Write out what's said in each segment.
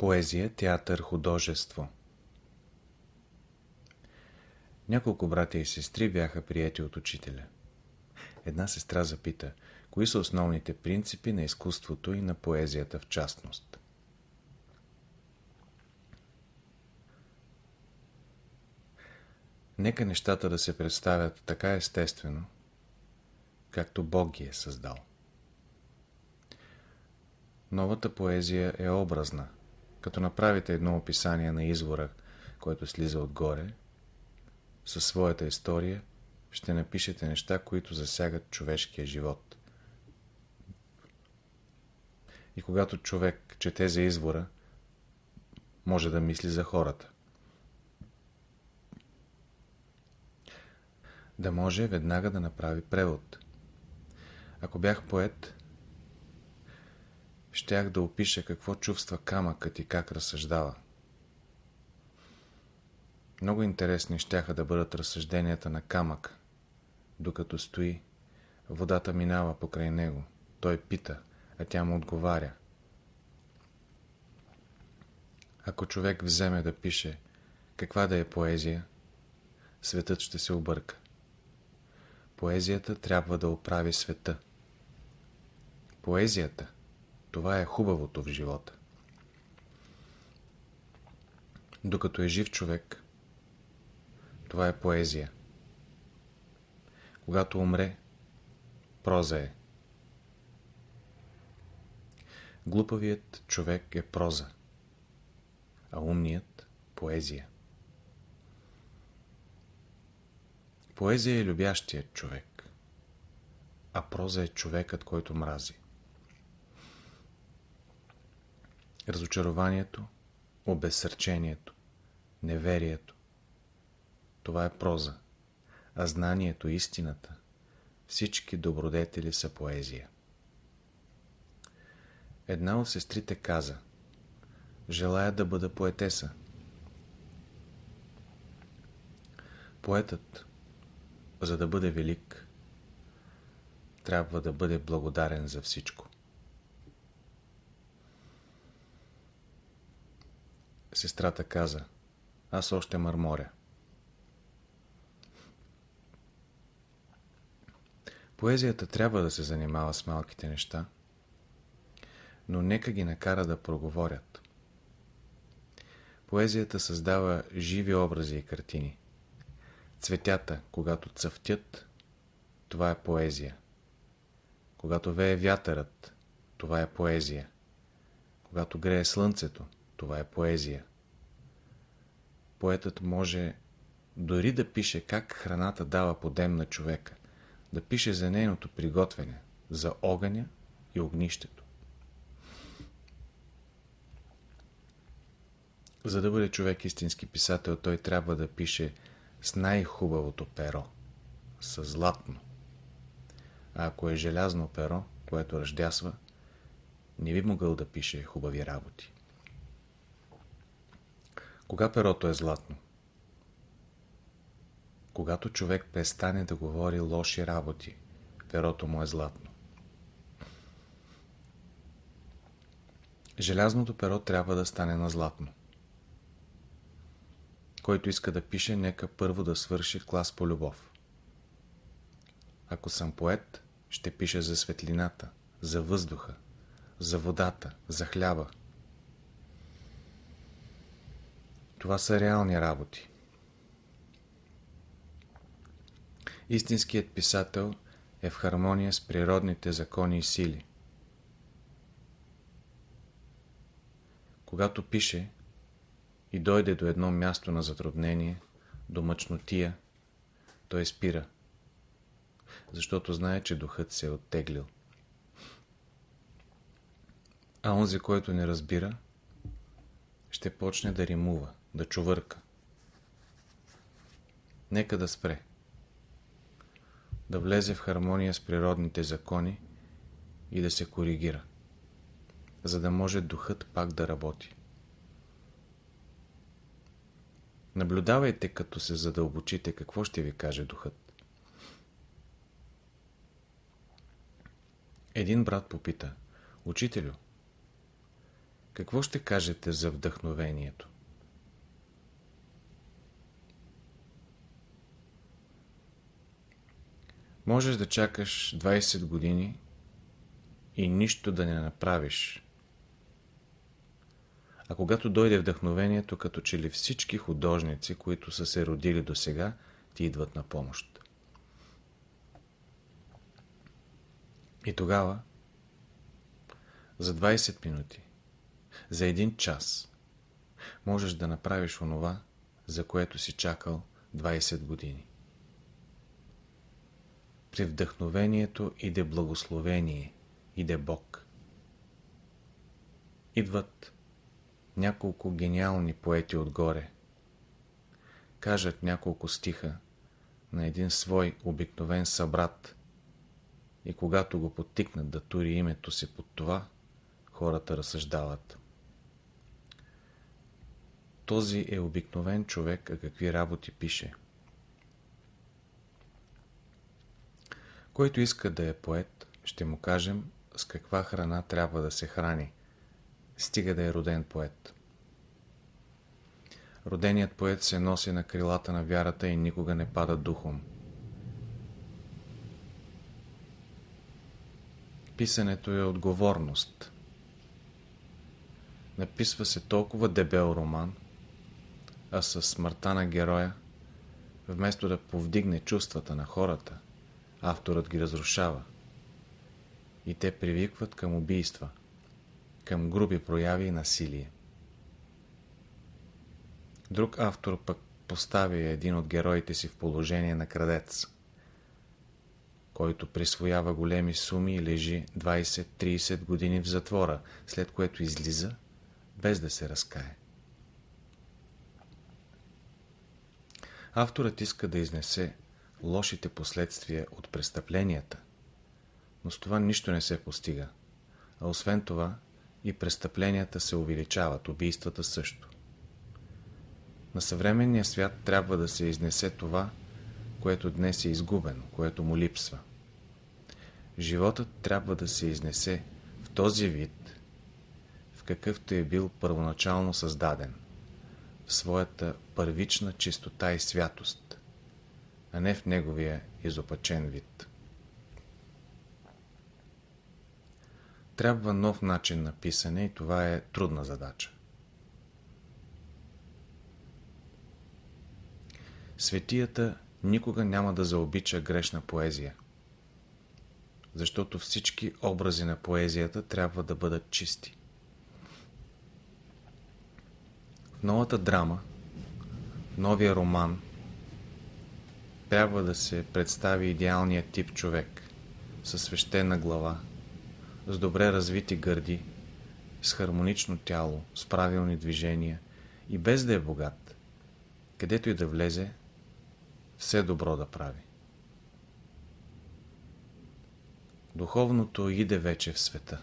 Поезия, театър, художество Няколко братя и сестри бяха приети от учителя. Една сестра запита, кои са основните принципи на изкуството и на поезията в частност. Нека нещата да се представят така естествено, както Бог ги е създал. Новата поезия е образна. Като направите едно описание на извора, който слиза отгоре, със своята история, ще напишете неща, които засягат човешкия живот. И когато човек чете за извора, може да мисли за хората. Да може веднага да направи превод. Ако бях поет, щях да опиша какво чувства камъкът и как разсъждава. Много интересни щяха да бъдат разсъжденията на камък, докато стои. Водата минава покрай него. Той пита, а тя му отговаря. Ако човек вземе да пише каква да е поезия, светът ще се обърка. Поезията трябва да оправи света. Поезията – това е хубавото в живота. Докато е жив човек, това е поезия. Когато умре, проза е. Глупавият човек е проза, а умният – поезия. Поезия е любящият човек, а проза е човекът, който мрази. Разочарованието, обезсърчението, неверието. Това е проза, а знанието, истината, всички добродетели са поезия. Една от сестрите каза Желая да бъда поетеса. Поетът, за да бъде велик, трябва да бъде благодарен за всичко. Сестрата каза, аз още мърморя. Поезията трябва да се занимава с малките неща, но нека ги накара да проговорят. Поезията създава живи образи и картини. Цветята, когато цъфтят, това е поезия. Когато вее вятърът, това е поезия. Когато грее слънцето, това е поезия. Поетът може дори да пише как храната дава подем на човека, да пише за нейното приготвяне, за огъня и огнището. За да бъде човек истински писател, той трябва да пише с най-хубавото перо, с златно. А ако е желязно перо, което ръждясва, не би могъл да пише хубави работи. Кога перото е златно? Когато човек престане да говори лоши работи, перото му е златно. Желязното перо трябва да стане на златно. Който иска да пише, нека първо да свърши клас по любов. Ако съм поет, ще пиша за светлината, за въздуха, за водата, за хляба, Това са реални работи. Истинският писател е в хармония с природните закони и сили. Когато пише и дойде до едно място на затруднение, до мъчнотия, той спира, защото знае, че духът се е оттеглил. А онзи, който не разбира, ще почне да римува да чувърка. Нека да спре. Да влезе в хармония с природните закони и да се коригира, за да може духът пак да работи. Наблюдавайте, като се задълбочите, какво ще ви каже духът. Един брат попита, Учителю, Какво ще кажете за вдъхновението? Можеш да чакаш 20 години и нищо да не направиш. А когато дойде вдъхновението, като че ли всички художници, които са се родили до сега, ти идват на помощ. И тогава, за 20 минути, за един час, можеш да направиш онова, за което си чакал 20 години. При вдъхновението иде благословение, иде Бог. Идват няколко гениални поети отгоре. Кажат няколко стиха на един свой обикновен събрат и когато го потикнат да тури името си под това, хората разсъждават. Този е обикновен човек, а какви работи пише – Който иска да е поет, ще му кажем с каква храна трябва да се храни. Стига да е роден поет. Роденият поет се носи на крилата на вярата и никога не пада духом. Писането е отговорност. Написва се толкова дебел роман, а със смъртта на героя, вместо да повдигне чувствата на хората – авторът ги разрушава. И те привикват към убийства, към груби прояви и насилие. Друг автор пък поставя един от героите си в положение на крадец, който присвоява големи суми и лежи 20-30 години в затвора, след което излиза, без да се разкае. Авторът иска да изнесе лошите последствия от престъпленията, но с това нищо не се постига. А освен това и престъпленията се увеличават, убийствата също. На съвременния свят трябва да се изнесе това, което днес е изгубено, което му липсва. Животът трябва да се изнесе в този вид, в какъвто е бил първоначално създаден, в своята първична чистота и святост а не в неговия изопачен вид. Трябва нов начин на писане и това е трудна задача. Светията никога няма да заобича грешна поезия, защото всички образи на поезията трябва да бъдат чисти. В новата драма, новия роман – трябва да се представи идеалният тип човек, със свещена глава, с добре развити гърди, с хармонично тяло, с правилни движения и без да е богат, където и да влезе, все добро да прави. Духовното иде вече в света.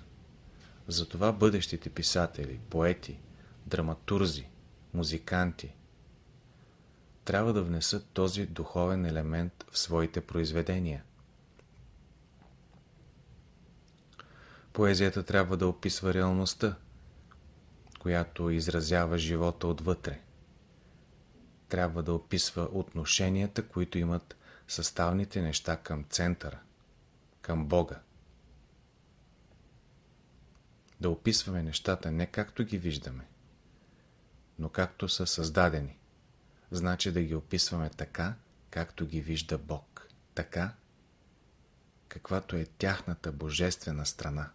Затова бъдещите писатели, поети, драматурзи, музиканти, трябва да внесат този духовен елемент в своите произведения. Поезията трябва да описва реалността, която изразява живота отвътре. Трябва да описва отношенията, които имат съставните неща към центъра, към Бога. Да описваме нещата не както ги виждаме, но както са създадени значи да ги описваме така, както ги вижда Бог. Така, каквато е тяхната божествена страна.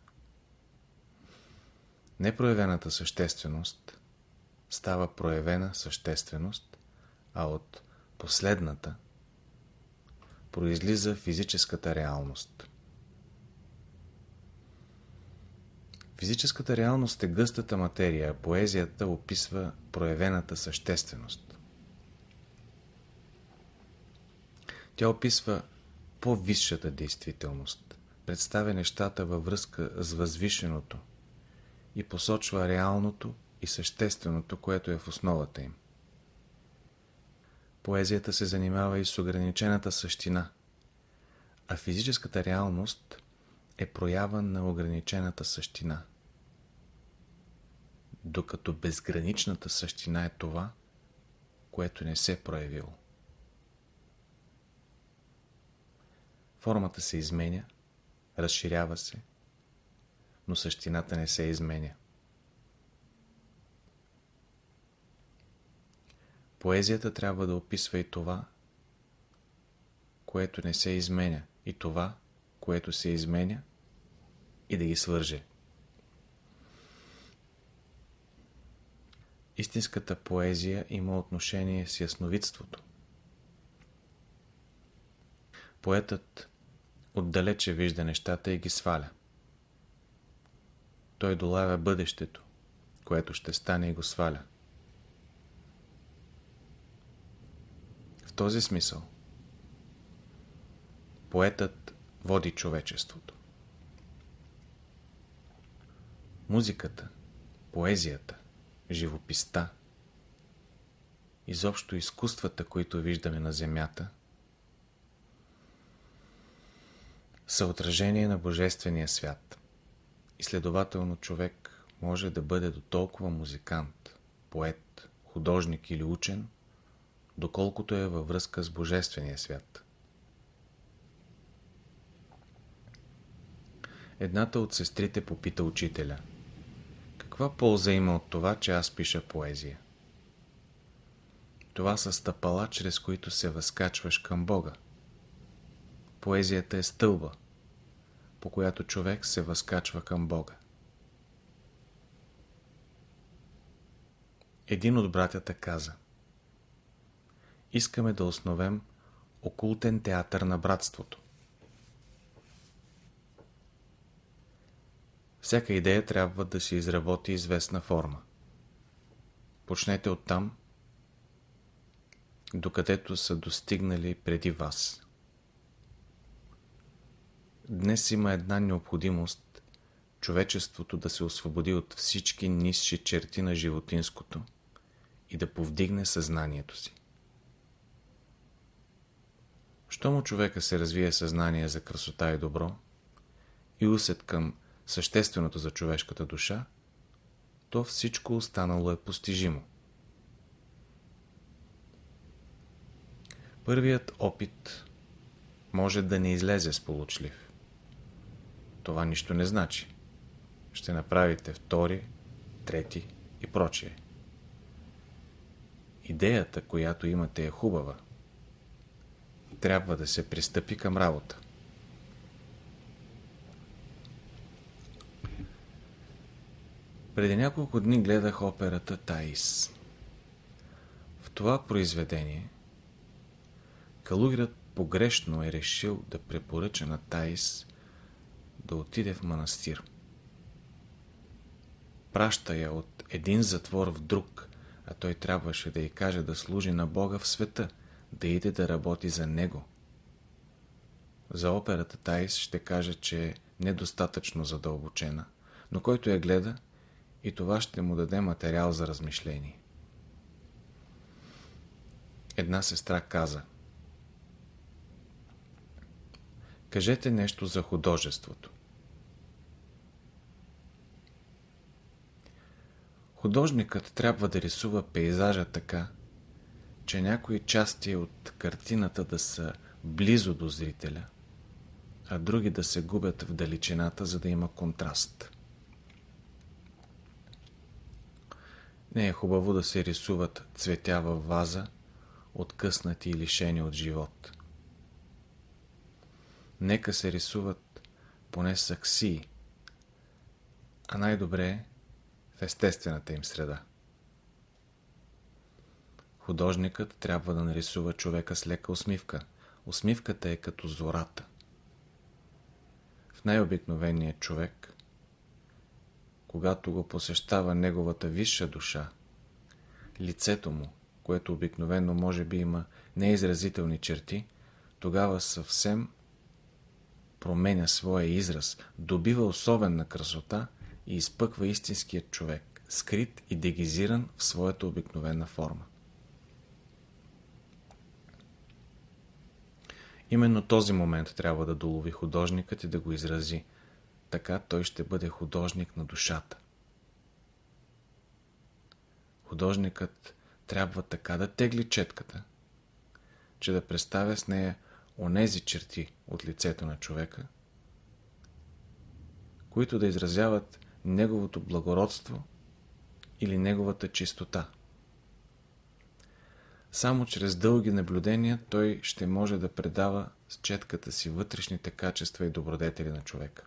Непроявената същественост става проявена същественост, а от последната произлиза физическата реалност. Физическата реалност е гъстата материя, а поезията описва проявената същественост. Тя описва по-висшата действителност, представя нещата във връзка с възвишеното и посочва реалното и същественото, което е в основата им. Поезията се занимава и с ограничената същина, а физическата реалност е проява на ограничената същина. докато безграничната същина е това, което не се проявило. Формата се изменя, разширява се, но същината не се изменя. Поезията трябва да описва и това, което не се изменя, и това, което се изменя, и да ги свърже. Истинската поезия има отношение с ясновидството. Поетът отдалече вижда нещата и ги сваля. Той долавя бъдещето, което ще стане и го сваля. В този смисъл поетът води човечеството. Музиката, поезията, живописта, изобщо изкуствата, които виждаме на земята, са на Божествения свят. И следователно човек може да бъде до толкова музикант, поет, художник или учен, доколкото е във връзка с Божествения свят. Едната от сестрите попита учителя – каква полза има от това, че аз пиша поезия? Това са стъпала, чрез които се възкачваш към Бога. Поезията е стълба, по която човек се възкачва към Бога. Един от братята каза Искаме да основем окултен театър на братството. Всяка идея трябва да се изработи известна форма. Почнете оттам, докъдето са достигнали преди вас. Днес има една необходимост човечеството да се освободи от всички нисши черти на животинското и да повдигне съзнанието си. Щом човека се развие съзнание за красота и добро и усет към същественото за човешката душа, то всичко останало е постижимо. Първият опит може да не излезе сполучлив. Това нищо не значи. Ще направите втори, трети и прочие. Идеята, която имате е хубава. Трябва да се пристъпи към работа. Преди няколко дни гледах операта Таис. В това произведение Калугерът погрешно е решил да препоръча на Таис да отиде в манастир. Праща я от един затвор в друг, а той трябваше да й каже да служи на Бога в света, да иде да работи за Него. За операта Таис ще кажа, че е недостатъчно задълбочена, но който я гледа, и това ще му даде материал за размишление. Една сестра каза Кажете нещо за художеството. Художникът трябва да рисува пейзажа така, че някои части от картината да са близо до зрителя, а други да се губят в далечината, за да има контраст. Не е хубаво да се рисуват цветя във ваза, откъснати и лишени от живот. Нека се рисуват поне саксии, а най-добре в естествената им среда. Художникът трябва да нарисува човека с лека усмивка. Усмивката е като зората. В най-обикновения човек когато го посещава неговата висша душа, лицето му, което обикновено може би има неизразителни черти, тогава съвсем променя своя израз, добива особена красота и изпъква истинският човек, скрит и дегизиран в своята обикновена форма. Именно този момент трябва да долови художникът и да го изрази, така той ще бъде художник на душата. художникът трябва така да тегли четката, че да представя с нея онези черти от лицето на човека, които да изразяват неговото благородство или неговата чистота. Само чрез дълги наблюдения той ще може да предава с четката си вътрешните качества и добродетели на човека.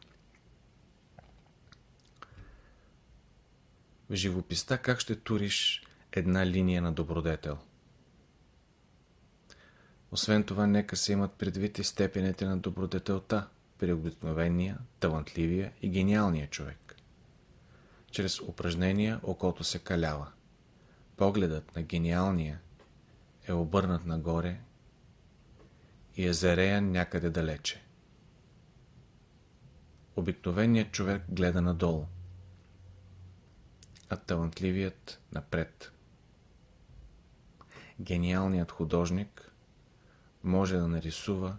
В живописта как ще туриш една линия на добродетел? Освен това, нека се имат предвид и степените на добродетелта при обикновения, талантливия и гениалния човек. Чрез упражнения окото се калява. Погледът на гениалния е обърнат нагоре и е зареян някъде далече. Обикновеният човек гледа надолу, а талантливият напред. Гениалният художник може да нарисува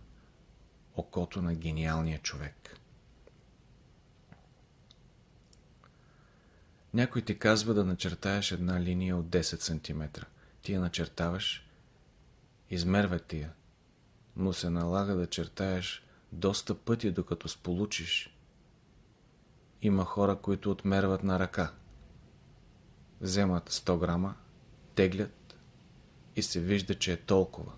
окото на гениалния човек. Някой ти казва да начертаеш една линия от 10 см. Ти я начертаваш, измерва ти я, но се налага да чертаеш доста пъти, докато сполучиш. Има хора, които отмерват на ръка. Вземат 100 грама, теглят и се вижда, че е толкова.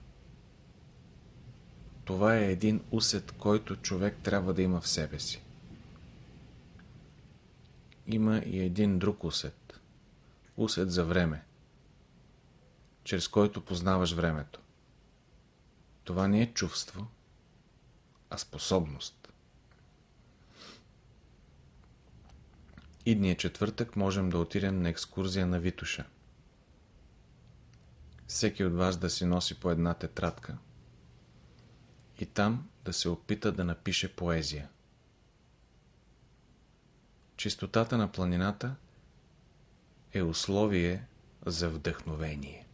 Това е един усет, който човек трябва да има в себе си. Има и един друг усет. Усет за време, чрез който познаваш времето. Това не е чувство, а способност. Идния четвъртък можем да отидем на екскурзия на Витуша. Всеки от вас да си носи по една тетрадка и там да се опита да напише поезия. Чистотата на планината е условие за вдъхновение.